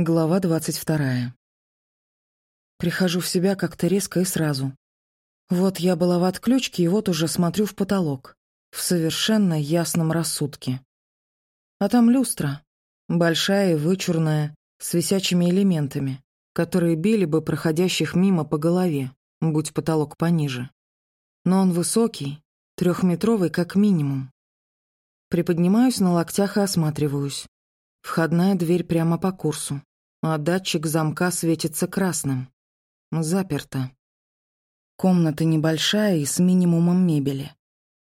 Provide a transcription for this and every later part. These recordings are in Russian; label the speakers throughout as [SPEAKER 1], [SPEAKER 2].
[SPEAKER 1] Глава двадцать вторая. Прихожу в себя как-то резко и сразу. Вот я была в отключке, и вот уже смотрю в потолок. В совершенно ясном рассудке. А там люстра. Большая и вычурная, с висячими элементами, которые били бы проходящих мимо по голове, будь потолок пониже. Но он высокий, трехметровый как минимум. Приподнимаюсь на локтях и осматриваюсь. Входная дверь прямо по курсу а датчик замка светится красным. Заперто. Комната небольшая и с минимумом мебели.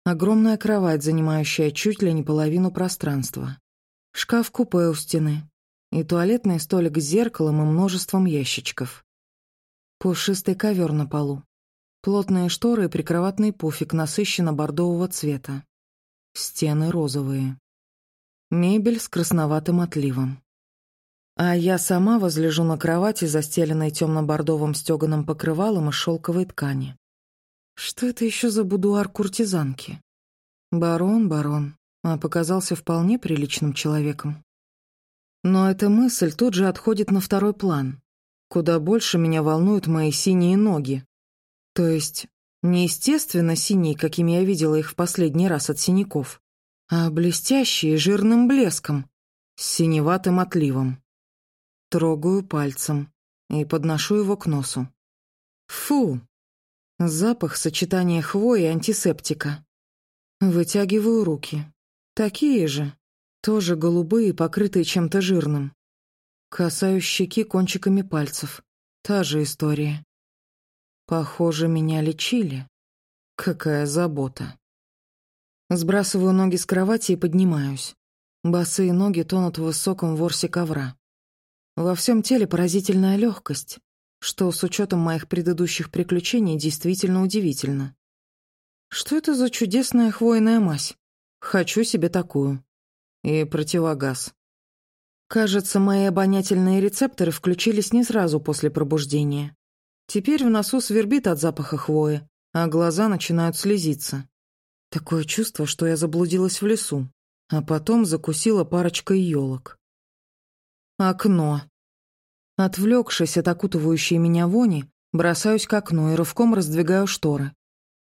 [SPEAKER 1] Огромная кровать, занимающая чуть ли не половину пространства. Шкаф-купе у стены. И туалетный столик с зеркалом и множеством ящичков. Пушистый ковер на полу. Плотные шторы и прикроватный пуфик насыщенно-бордового цвета. Стены розовые. Мебель с красноватым отливом. А я сама возлежу на кровати, застеленной темно-бордовым стеганым покрывалом из шелковой ткани. Что это еще за будуар куртизанки? Барон, барон, а показался вполне приличным человеком. Но эта мысль тут же отходит на второй план. Куда больше меня волнуют мои синие ноги. То есть, не естественно синие, какими я видела их в последний раз от синяков, а блестящие жирным блеском, с синеватым отливом. Трогаю пальцем и подношу его к носу. Фу! Запах сочетания хвои и антисептика. Вытягиваю руки. Такие же. Тоже голубые, покрытые чем-то жирным. Касаюсь щеки кончиками пальцев. Та же история. Похоже, меня лечили. Какая забота. Сбрасываю ноги с кровати и поднимаюсь. Босые ноги тонут в высоком ворсе ковра. Во всем теле поразительная легкость, что с учетом моих предыдущих приключений действительно удивительно. Что это за чудесная хвойная мазь? Хочу себе такую. И противогаз. Кажется, мои обонятельные рецепторы включились не сразу после пробуждения. Теперь в носу свербит от запаха хвои, а глаза начинают слезиться. Такое чувство, что я заблудилась в лесу, а потом закусила парочкой елок. Окно. Отвлекшись от окутывающей меня вони, бросаюсь к окну и рывком раздвигаю шторы.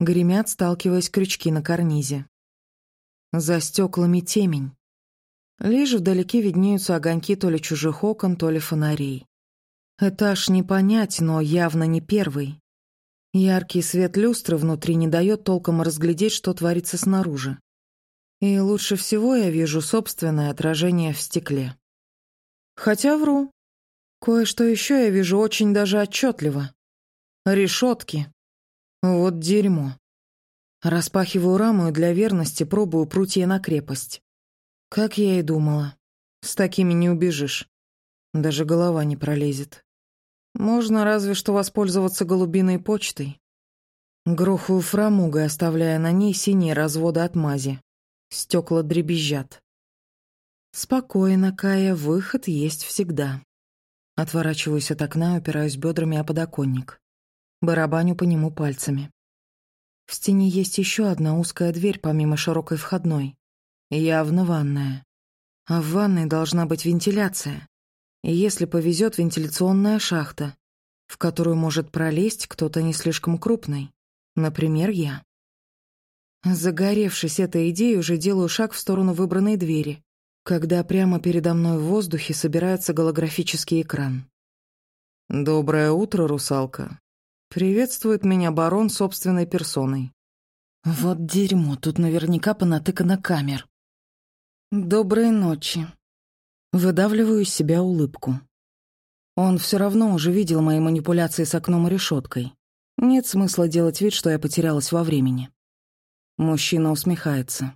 [SPEAKER 1] Гремят, сталкиваясь крючки на карнизе. За стеклами темень. Лишь вдалеке виднеются огоньки то ли чужих окон, то ли фонарей. Этаж не понять, но явно не первый. Яркий свет люстры внутри не дает толком разглядеть, что творится снаружи. И лучше всего я вижу собственное отражение в стекле. Хотя вру. Кое-что еще я вижу очень даже отчетливо. Решетки. Вот дерьмо. Распахиваю раму и для верности пробую прутья на крепость. Как я и думала. С такими не убежишь. Даже голова не пролезет. Можно разве что воспользоваться голубиной почтой. Грохаю фрамугой, оставляя на ней синие разводы от мази. Стекла дребезжат. «Спокойно, Кая, выход есть всегда». Отворачиваюсь от окна, упираюсь бедрами о подоконник. Барабаню по нему пальцами. В стене есть еще одна узкая дверь, помимо широкой входной. Явно ванная. А в ванной должна быть вентиляция. И если повезет, вентиляционная шахта, в которую может пролезть кто-то не слишком крупный. Например, я. Загоревшись этой идеей, уже делаю шаг в сторону выбранной двери, когда прямо передо мной в воздухе собирается голографический экран. «Доброе утро, русалка. Приветствует меня барон собственной персоной». Вот дерьмо, тут наверняка понатыкано камер. «Доброй ночи». Выдавливаю из себя улыбку. Он все равно уже видел мои манипуляции с окном и решеткой. Нет смысла делать вид, что я потерялась во времени. Мужчина усмехается.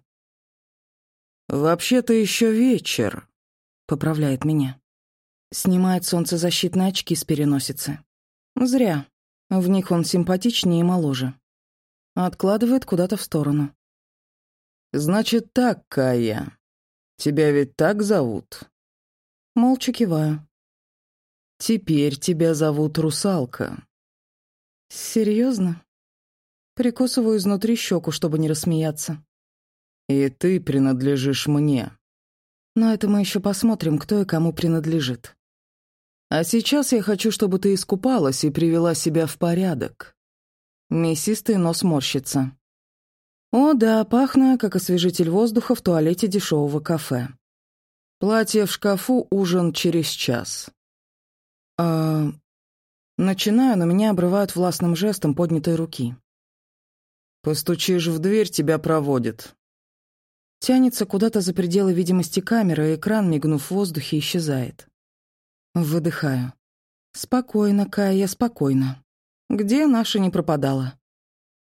[SPEAKER 1] «Вообще-то еще вечер», — поправляет меня. Снимает солнцезащитные очки с переносицы. Зря. В них он симпатичнее и моложе. Откладывает куда-то в сторону. «Значит так, Кая. Тебя ведь так зовут?» Молча киваю. «Теперь тебя зовут Русалка». «Серьезно?» Прикусываю изнутри щеку, чтобы не рассмеяться. И ты принадлежишь мне. Но это мы еще посмотрим, кто и кому принадлежит. А сейчас я хочу, чтобы ты искупалась и привела себя в порядок. Мясистый нос морщится. О да, пахну, как освежитель воздуха в туалете дешевого кафе. Платье в шкафу, ужин через час. А... Начинаю, но меня обрывают властным жестом поднятой руки. «Постучишь в дверь, тебя проводят». Тянется куда-то за пределы видимости камеры, и экран, мигнув в воздухе, исчезает. Выдыхаю. Спокойно, Кая, спокойно. Где наша не пропадала?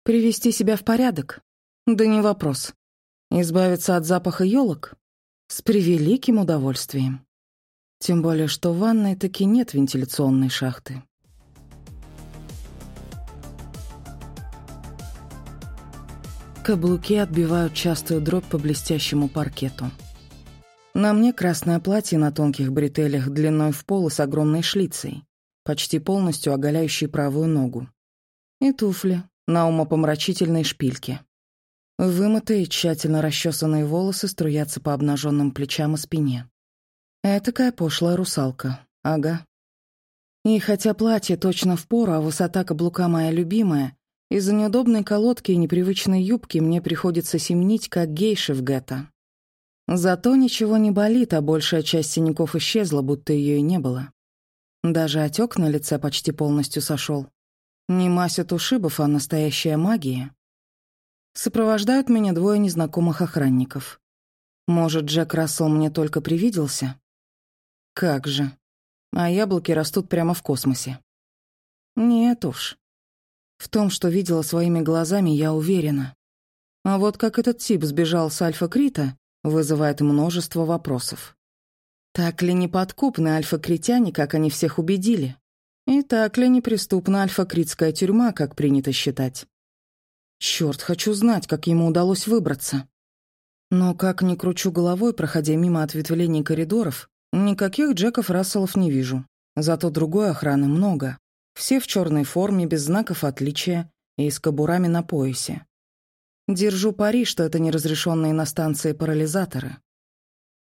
[SPEAKER 1] Привести себя в порядок? Да не вопрос. Избавиться от запаха елок? С превеликим удовольствием. Тем более, что в ванной таки нет вентиляционной шахты. Каблуки отбивают частую дробь по блестящему паркету. На мне красное платье на тонких бретелях длиной в пол и с огромной шлицей, почти полностью оголяющей правую ногу. И туфли на умопомрачительной шпильке. Вымытые, тщательно расчесанные волосы струятся по обнаженным плечам и спине. Этакая пошлая русалка. Ага. И хотя платье точно в пору, а высота каблука моя любимая, из-за неудобной колодки и непривычной юбки мне приходится семнить, как гейши в гетто. Зато ничего не болит, а большая часть синяков исчезла, будто ее и не было. Даже отек на лице почти полностью сошел. Не мазь от ушибов, а настоящая магия. Сопровождают меня двое незнакомых охранников. Может, Джек Рассел мне только привиделся? Как же. А яблоки растут прямо в космосе. Нет уж. В том, что видела своими глазами, я уверена. А вот как этот тип сбежал с Альфа-Крита, вызывает множество вопросов. Так ли неподкупны альфа-критяне, как они всех убедили? И так ли неприступна альфа-критская тюрьма, как принято считать? Черт, хочу знать, как ему удалось выбраться. Но как ни кручу головой, проходя мимо ответвлений коридоров, никаких Джеков Расселов не вижу. Зато другой охраны много. Все в черной форме, без знаков отличия и с кобурами на поясе. Держу пари, что это неразрешенные на станции парализаторы.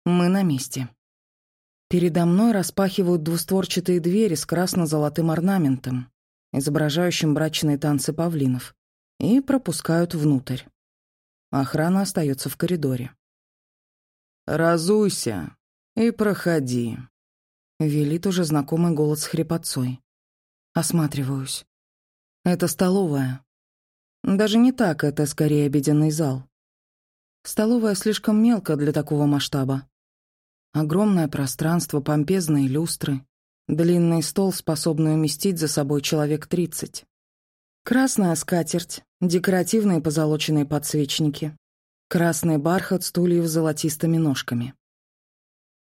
[SPEAKER 1] Мы на месте. Передо мной распахивают двустворчатые двери с красно-золотым орнаментом, изображающим брачные танцы павлинов, и пропускают внутрь. Охрана остается в коридоре. «Разуйся и проходи», — велит уже знакомый голос с хрипотцой. Осматриваюсь. Это столовая. Даже не так, это скорее обеденный зал. Столовая слишком мелко для такого масштаба. Огромное пространство, помпезные люстры, длинный стол, способный уместить за собой человек тридцать. Красная скатерть, декоративные позолоченные подсвечники, красный бархат стульев с золотистыми ножками.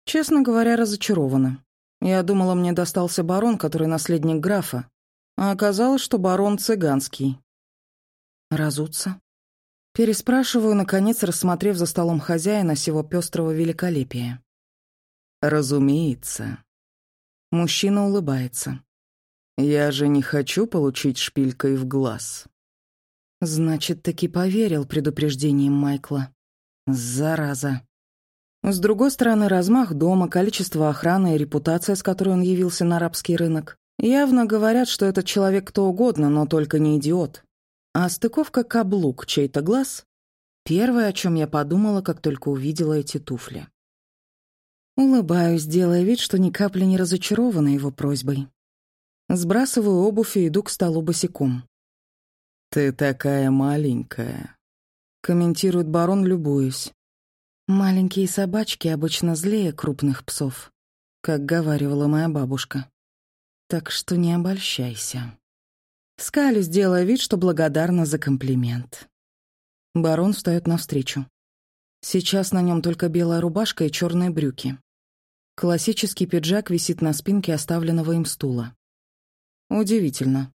[SPEAKER 1] Честно говоря, разочарована. Я думала, мне достался барон, который наследник графа, а оказалось, что барон цыганский. Разуться? Переспрашиваю, наконец, рассмотрев за столом хозяина сего пестрого великолепия. Разумеется. Мужчина улыбается. Я же не хочу получить шпилькой в глаз. Значит, таки поверил предупреждениям Майкла. Зараза. С другой стороны, размах дома, количество охраны и репутация, с которой он явился на арабский рынок, явно говорят, что этот человек кто угодно, но только не идиот. А стыковка каблук, чей-то глаз — первое, о чем я подумала, как только увидела эти туфли. Улыбаюсь, делая вид, что ни капли не разочарована его просьбой. Сбрасываю обувь и иду к столу босиком. «Ты такая маленькая», — комментирует барон, любуясь. Маленькие собачки обычно злее крупных псов, как говаривала моя бабушка. Так что не обольщайся. Скалюсь, делая вид, что благодарна за комплимент. Барон встает навстречу. Сейчас на нем только белая рубашка и черные брюки. Классический пиджак висит на спинке оставленного им стула. Удивительно.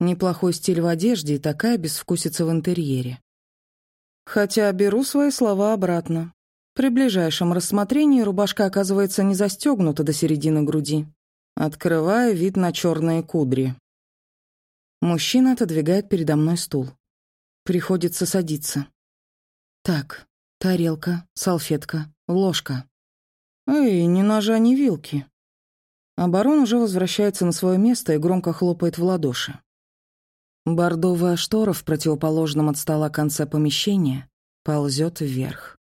[SPEAKER 1] Неплохой стиль в одежде и такая безвкусица в интерьере. Хотя беру свои слова обратно. При ближайшем рассмотрении рубашка оказывается не застегнута до середины груди, открывая вид на черные кудри. Мужчина отодвигает передо мной стул. Приходится садиться. Так, тарелка, салфетка, ложка. Эй, ни ножа, ни вилки. Барон уже возвращается на свое место и громко хлопает в ладоши. Бордовая штора в противоположном от стола конце помещения ползет вверх.